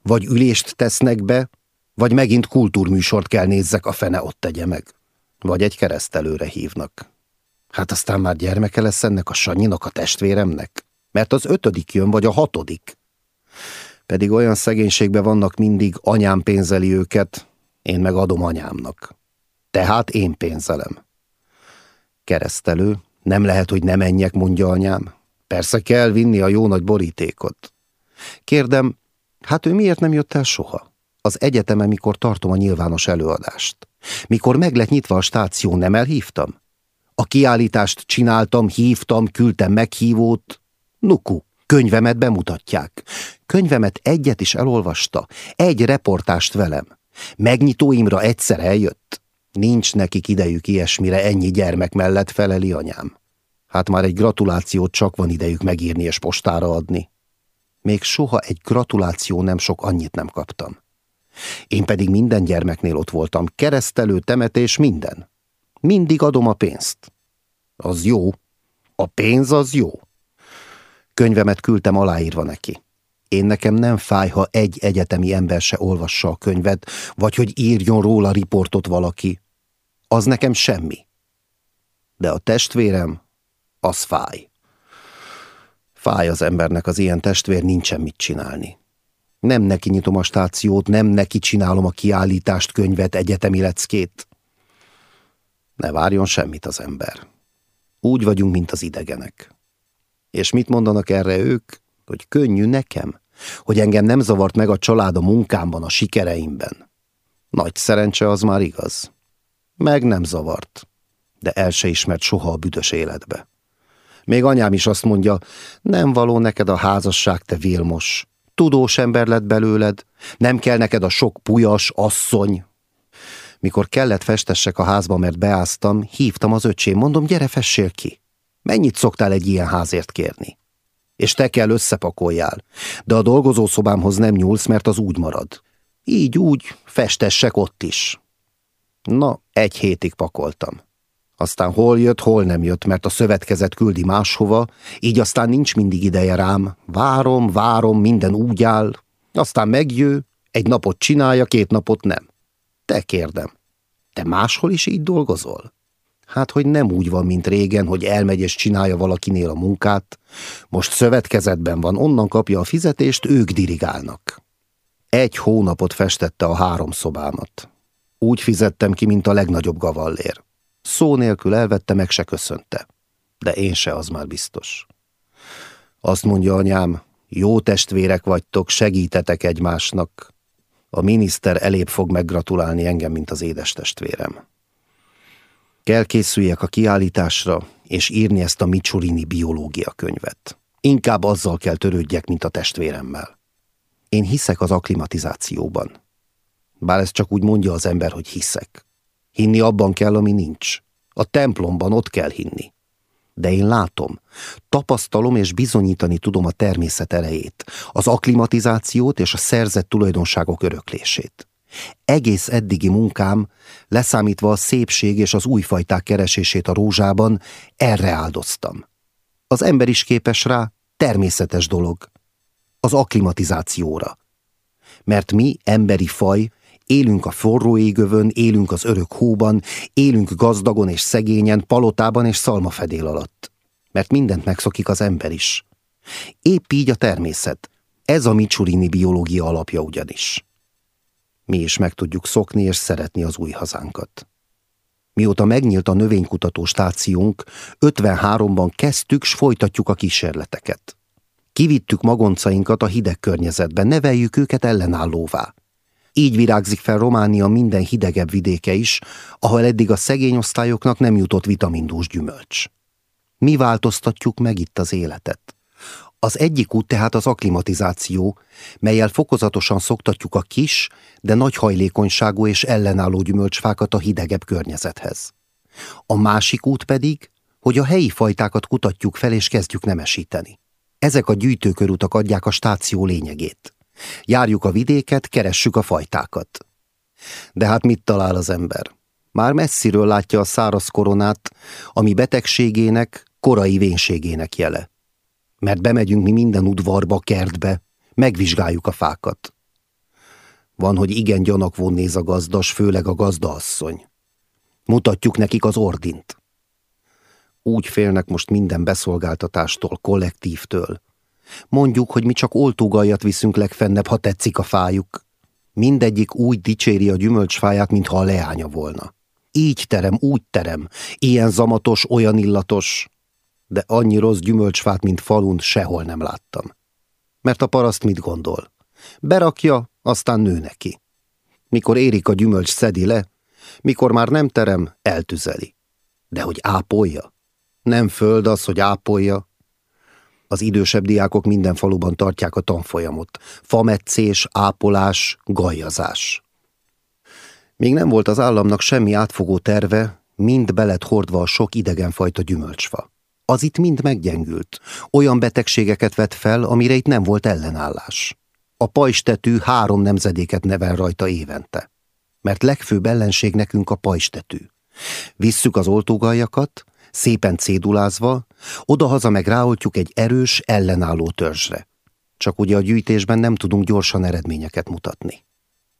Vagy ülést tesznek be, vagy megint kultúrműsort kell nézzek, a fene ott tegye meg. Vagy egy keresztelőre hívnak. Hát aztán már gyermeke lesz ennek a Sanyinak, a testvéremnek. Mert az ötödik jön, vagy a hatodik. Pedig olyan szegénységben vannak mindig, anyám pénzeli őket, én meg adom anyámnak. Tehát én pénzelem. Keresztelő, nem lehet, hogy ne menjek, mondja anyám. Persze kell vinni a jó nagy borítékot. Kérdem, hát ő miért nem jött el soha? Az egyetemen, mikor tartom a nyilvános előadást. Mikor meg lett nyitva a stáció, nem elhívtam? A kiállítást csináltam, hívtam, küldtem meghívót. Nuku, könyvemet bemutatják. Könyvemet egyet is elolvasta, egy reportást velem. Megnyitóimra egyszer eljött. Nincs nekik idejük ilyesmire, ennyi gyermek mellett feleli anyám. Hát már egy gratulációt csak van idejük megírni és postára adni. Még soha egy gratuláció nem sok annyit nem kaptam. Én pedig minden gyermeknél ott voltam, keresztelő, temetés, minden. Mindig adom a pénzt. Az jó. A pénz az jó. Könyvemet küldtem aláírva neki. Én nekem nem fáj, ha egy egyetemi ember se olvassa a könyvet, vagy hogy írjon róla riportot valaki. Az nekem semmi. De a testvérem, az fáj. Fáj az embernek az ilyen testvér, nincsen mit csinálni. Nem neki nyitom a stációt, nem neki csinálom a kiállítást, könyvet, egyetemi leckét. Ne várjon semmit az ember. Úgy vagyunk, mint az idegenek. És mit mondanak erre ők? Hogy könnyű nekem? Hogy engem nem zavart meg a család a munkámban, a sikereimben? Nagy szerencse az már igaz. Meg nem zavart, de el se ismert soha a büdös életbe. Még anyám is azt mondja, nem való neked a házasság, te Vilmos. Tudós ember lett belőled, nem kell neked a sok pujas asszony. Mikor kellett festessek a házba, mert beáztam, hívtam az öcsém, mondom, gyere fessél ki. Mennyit szoktál egy ilyen házért kérni? És te kell összepakoljál, de a dolgozószobámhoz nem nyúlsz, mert az úgy marad. Így úgy, festessek ott is. Na, egy hétig pakoltam. Aztán hol jött, hol nem jött, mert a szövetkezet küldi máshova, így aztán nincs mindig ideje rám. Várom, várom, minden úgy áll, aztán megjő, egy napot csinálja, két napot nem. Te kérdem, te máshol is így dolgozol? Hát, hogy nem úgy van, mint régen, hogy elmegy és csinálja valakinél a munkát. Most szövetkezetben van, onnan kapja a fizetést, ők dirigálnak. Egy hónapot festette a három szobámat. Úgy fizettem ki, mint a legnagyobb gavallér. Szó nélkül elvette, meg se köszönte. De én se, az már biztos. Azt mondja anyám, jó testvérek vagytok, segítetek egymásnak. A miniszter elébb fog meggratulálni engem, mint az édes testvérem. Kell készüljek a kiállításra, és írni ezt a Micsurini biológia könyvet. Inkább azzal kell törődjek, mint a testvéremmel. Én hiszek az aklimatizációban. Bár ez csak úgy mondja az ember, hogy hiszek. Hinni abban kell, ami nincs. A templomban ott kell hinni. De én látom, tapasztalom és bizonyítani tudom a természet erejét, az aklimatizációt és a szerzett tulajdonságok öröklését. Egész eddigi munkám, leszámítva a szépség és az újfajták keresését a rózsában, erre áldoztam. Az ember is képes rá, természetes dolog. Az aklimatizációra. Mert mi, emberi faj, élünk a forró égövön, élünk az örök hóban, élünk gazdagon és szegényen, palotában és szalmafedél alatt. Mert mindent megszokik az ember is. Épp így a természet. Ez a Micsurini biológia alapja ugyanis mi is meg tudjuk szokni és szeretni az új hazánkat. Mióta megnyílt a növénykutató stációnk, 53-ban kezdtük s folytatjuk a kísérleteket. Kivittük magoncainkat a hideg környezetbe, neveljük őket ellenállóvá. Így virágzik fel Románia minden hidegebb vidéke is, ahol eddig a szegény osztályoknak nem jutott vitamindús gyümölcs. Mi változtatjuk meg itt az életet. Az egyik út tehát az aklimatizáció, melyel fokozatosan szoktatjuk a kis, de nagy hajlékonyságú és ellenálló gyümölcsfákat a hidegebb környezethez. A másik út pedig, hogy a helyi fajtákat kutatjuk fel és kezdjük nemesíteni. Ezek a gyűjtőkörutak adják a stáció lényegét. Járjuk a vidéket, keressük a fajtákat. De hát mit talál az ember? Már messziről látja a száraz koronát, ami betegségének, korai vénségének jele mert bemegyünk mi minden udvarba, kertbe, megvizsgáljuk a fákat. Van, hogy igen gyanakvón néz a gazdas, főleg a gazdaasszony. Mutatjuk nekik az ordint. Úgy félnek most minden beszolgáltatástól, kollektívtől. Mondjuk, hogy mi csak oltógajat viszünk legfennebb, ha tetszik a fájuk. Mindegyik úgy dicséri a gyümölcsfáját, mintha a leánya volna. Így terem, úgy terem, ilyen zamatos, olyan illatos de annyi rossz gyümölcsfát, mint falun sehol nem láttam. Mert a paraszt mit gondol? Berakja, aztán nő neki. Mikor érik a gyümölcs szedi le, mikor már nem terem, eltüzeli. De hogy ápolja? Nem föld az, hogy ápolja. Az idősebb diákok minden faluban tartják a tanfolyamot. Fametszés, ápolás, gajazás. Még nem volt az államnak semmi átfogó terve, mind belet hordva a sok idegenfajta gyümölcsfa az itt mind meggyengült. Olyan betegségeket vett fel, amire itt nem volt ellenállás. A pajstetű három nemzedéket nevel rajta évente. Mert legfőbb ellenség nekünk a pajstetű. Visszük az oltógaljakat, szépen cédulázva, odahaza meg ráoltjuk egy erős, ellenálló törzsre. Csak ugye a gyűjtésben nem tudunk gyorsan eredményeket mutatni.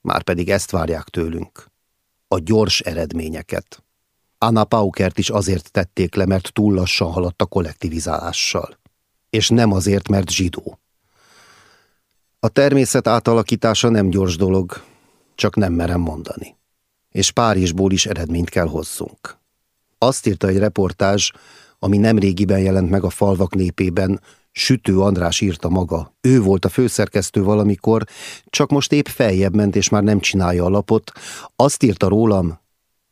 Márpedig ezt várják tőlünk. A gyors eredményeket. Anna Paukert is azért tették le, mert túl lassan haladt a kollektivizálással. És nem azért, mert zsidó. A természet átalakítása nem gyors dolog, csak nem merem mondani. És Párizsból is eredményt kell hozzunk. Azt írta egy reportázs, ami nem régiben jelent meg a falvak népében, Sütő András írta maga. Ő volt a főszerkesztő valamikor, csak most épp feljebb ment, és már nem csinálja a lapot. Azt írta rólam,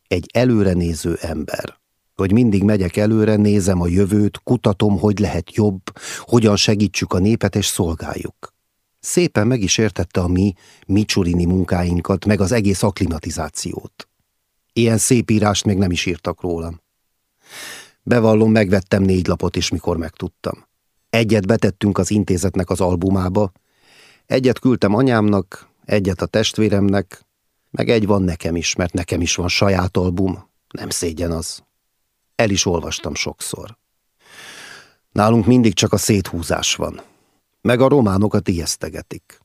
egy előrenéző ember. Hogy mindig megyek előre, nézem a jövőt, kutatom, hogy lehet jobb, hogyan segítsük a népet és szolgáljuk. Szépen meg is értette a mi Micsurini munkáinkat, meg az egész aklimatizációt. Ilyen szép írást még nem is írtak rólam. Bevallom, megvettem négy lapot is, mikor megtudtam. Egyet betettünk az intézetnek az albumába, egyet küldtem anyámnak, egyet a testvéremnek, meg egy van nekem is, mert nekem is van saját album. Nem szégyen az. El is olvastam sokszor. Nálunk mindig csak a széthúzás van. Meg a románokat ijesztegetik.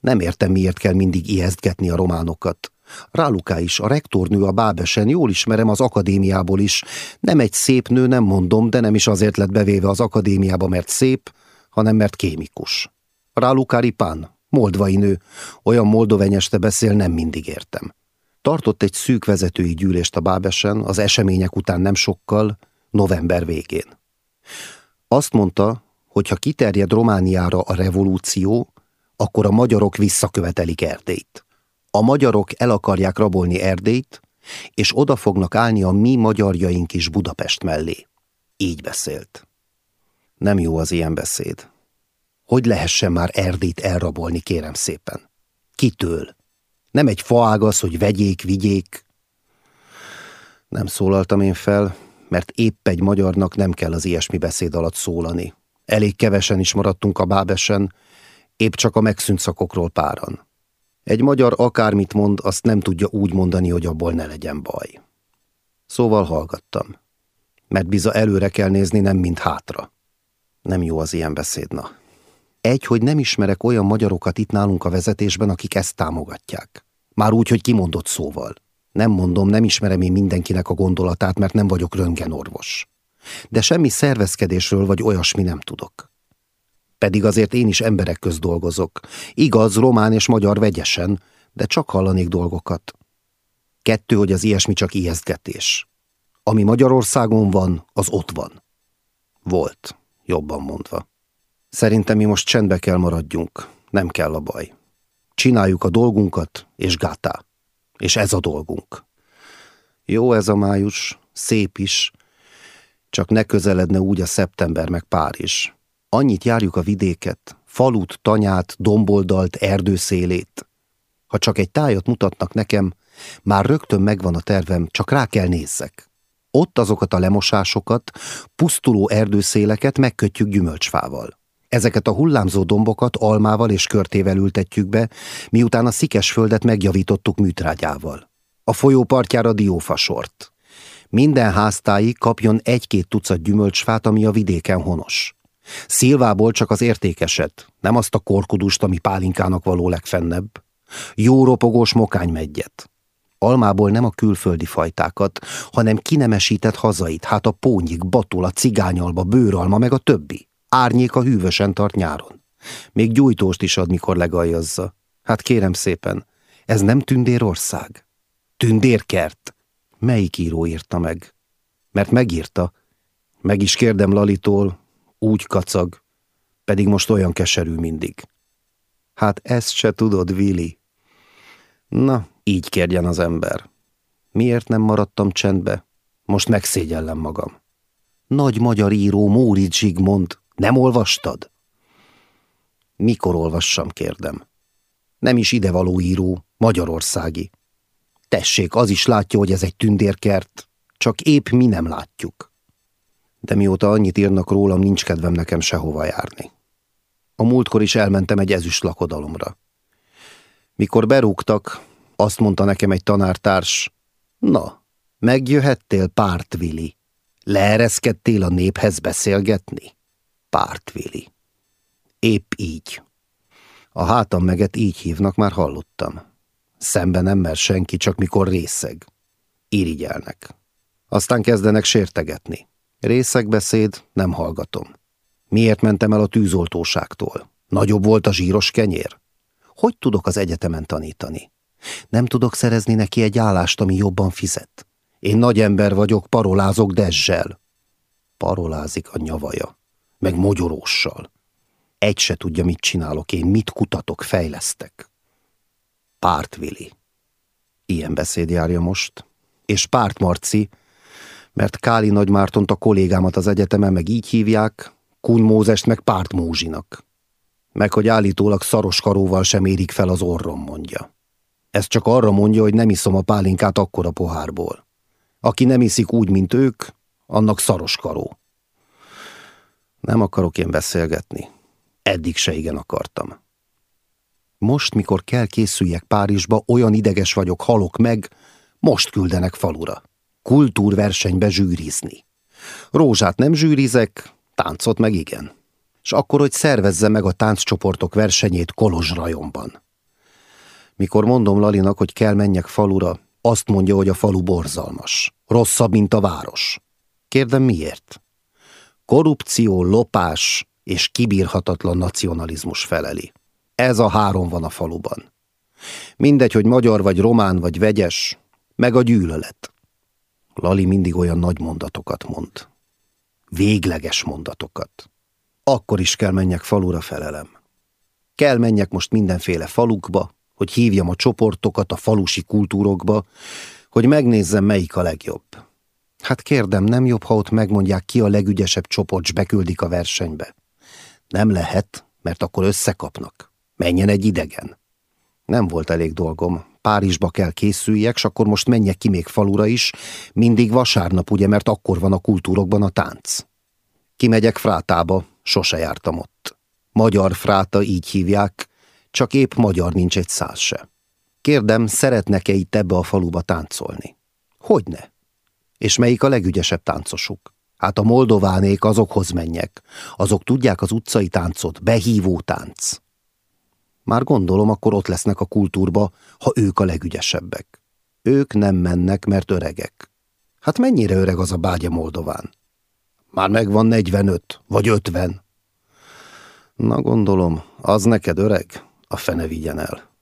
Nem értem, miért kell mindig ijesztgetni a románokat. Ráluká is, a rektornő a Bábesen, jól ismerem az akadémiából is. Nem egy szép nő, nem mondom, de nem is azért lett bevéve az akadémiába, mert szép, hanem mert kémikus. Rálukári pán, moldvai nő, olyan moldovenyeste beszél, nem mindig értem. Tartott egy szűk vezetői gyűlést a Bábesen, az események után nem sokkal, november végén. Azt mondta, hogy ha kiterjed Romániára a revolúció, akkor a magyarok visszakövetelik Erdélyt. A magyarok el akarják rabolni Erdélyt, és oda fognak állni a mi magyarjaink is Budapest mellé. Így beszélt. Nem jó az ilyen beszéd. Hogy lehessen már Erdélyt elrabolni, kérem szépen? Kitől? Nem egy faágasz, hogy vegyék, vigyék. Nem szólaltam én fel, mert épp egy magyarnak nem kell az ilyesmi beszéd alatt szólani. Elég kevesen is maradtunk a bábesen, épp csak a megszűnt szakokról páran. Egy magyar akármit mond, azt nem tudja úgy mondani, hogy abból ne legyen baj. Szóval hallgattam. Mert biza előre kell nézni, nem mint hátra. Nem jó az ilyen beszéd, na. Egy, hogy nem ismerek olyan magyarokat itt nálunk a vezetésben, akik ezt támogatják. Már úgy, hogy kimondott szóval. Nem mondom, nem ismerem én mindenkinek a gondolatát, mert nem vagyok röntgenorvos. De semmi szervezkedésről vagy olyasmi nem tudok. Pedig azért én is emberek köz dolgozok. Igaz, román és magyar vegyesen, de csak hallanék dolgokat. Kettő, hogy az ilyesmi csak ijesztgetés. Ami Magyarországon van, az ott van. Volt, jobban mondva. Szerintem mi most csendbe kell maradjunk, nem kell a baj. Csináljuk a dolgunkat, és gátá. És ez a dolgunk. Jó ez a május, szép is, csak ne közeledne úgy a szeptember meg Párizs. Annyit járjuk a vidéket, falut, tanyát, domboldalt, erdőszélét. Ha csak egy tájat mutatnak nekem, már rögtön megvan a tervem, csak rá kell nézzek. Ott azokat a lemosásokat, pusztuló erdőszéleket megkötjük gyümölcsfával. Ezeket a hullámzó dombokat almával és körtével ültetjük be, miután a szikes földet megjavítottuk műtrágyával. A folyó partjára diófasort. Minden háztáji kapjon egy-két tucat gyümölcsfát, ami a vidéken honos. Szilvából csak az értékeset, nem azt a korkudust, ami pálinkának való legfennebb. Jó ropogós mokánymegyet. Almából nem a külföldi fajtákat, hanem kinemesített hazait, hát a pónyik, batula, cigányalba, bőralma, meg a többi. Árnyéka hűvösen tart nyáron. Még gyújtóst is ad, mikor legaljazza. Hát kérem szépen, ez nem tündérország? Tündérkert? Melyik író írta meg? Mert megírta. Meg is kérdem Lalitól, úgy kacag, pedig most olyan keserű mindig. Hát ezt se tudod, Vili. Na, így kérjen az ember. Miért nem maradtam csendbe? Most megszégyellem magam. Nagy magyar író Móricz Zsigmond, nem olvastad? Mikor olvassam, kérdem. Nem is idevaló író, magyarországi. Tessék, az is látja, hogy ez egy tündérkert, csak épp mi nem látjuk de mióta annyit írnak rólam, nincs kedvem nekem sehova járni. A múltkor is elmentem egy ezüst lakodalomra. Mikor berúgtak, azt mondta nekem egy tanártárs, na, megjöhettél pártvili, leereszkedtél a néphez beszélgetni? Pártvili. Épp így. A hátam meget így hívnak, már hallottam. Szemben nem mer senki, csak mikor részeg. Irigyelnek. Aztán kezdenek sértegetni. Részegbeszéd, nem hallgatom. Miért mentem el a tűzoltóságtól? Nagyobb volt a zsíros kenyér? Hogy tudok az egyetemen tanítani? Nem tudok szerezni neki egy állást, ami jobban fizet. Én nagy ember vagyok, parolázok dezsel. Parolázik a nyavaja, meg mogyoróssal. Egy se tudja, mit csinálok én, mit kutatok, fejlesztek. Pártvili. Ilyen beszéd járja most. És Pártmarci, mert Káli Nagymártont a kollégámat az egyetemen meg így hívják, Kun Mózest meg Párt Mózsinak. Meg hogy állítólag szaros karóval sem érik fel az orrom, mondja. Ez csak arra mondja, hogy nem iszom a pálinkát akkora pohárból. Aki nem iszik úgy, mint ők, annak szaros karó. Nem akarok én beszélgetni. Eddig se igen akartam. Most, mikor kell készüljek Párizsba, olyan ideges vagyok, halok meg, most küldenek falura. Kultúrversenybe zsűrizni. Rózsát nem zsűrizek, táncot meg igen. És akkor, hogy szervezze meg a tánccsoportok versenyét Kolozs rajonban. Mikor mondom Lalinak, hogy kell menjek falura, azt mondja, hogy a falu borzalmas. Rosszabb, mint a város. Kérdem miért? Korrupció, lopás és kibírhatatlan nacionalizmus feleli. Ez a három van a faluban. Mindegy, hogy magyar vagy román vagy vegyes, meg a gyűlölet. Lali mindig olyan nagy mondatokat mond. Végleges mondatokat. Akkor is kell menjek falura felelem. Kell menjek most mindenféle falukba, hogy hívjam a csoportokat a falusi kultúrokba, hogy megnézzem, melyik a legjobb. Hát kérdem, nem jobb, ha ott megmondják, ki a legügyesebb csoport, s beküldik a versenybe? Nem lehet, mert akkor összekapnak. Menjen egy idegen. Nem volt elég dolgom. Párizsba kell készüljek, s akkor most menjek ki még falura is, mindig vasárnap, ugye, mert akkor van a kultúrokban a tánc. Kimegyek frátába, sose jártam ott. Magyar fráta, így hívják, csak épp magyar nincs egy száz se. Kérdem, szeretnek-e itt ebbe a faluba táncolni? Hogyne? És melyik a legügyesebb táncosuk? Hát a moldovánék azokhoz menjek. Azok tudják az utcai táncot, behívó tánc. Már gondolom, akkor ott lesznek a kultúrba, ha ők a legügyesebbek. Ők nem mennek, mert öregek. Hát mennyire öreg az a bágya Moldován? Már megvan 45, vagy 50. Na gondolom, az neked öreg? A fene vigyen el.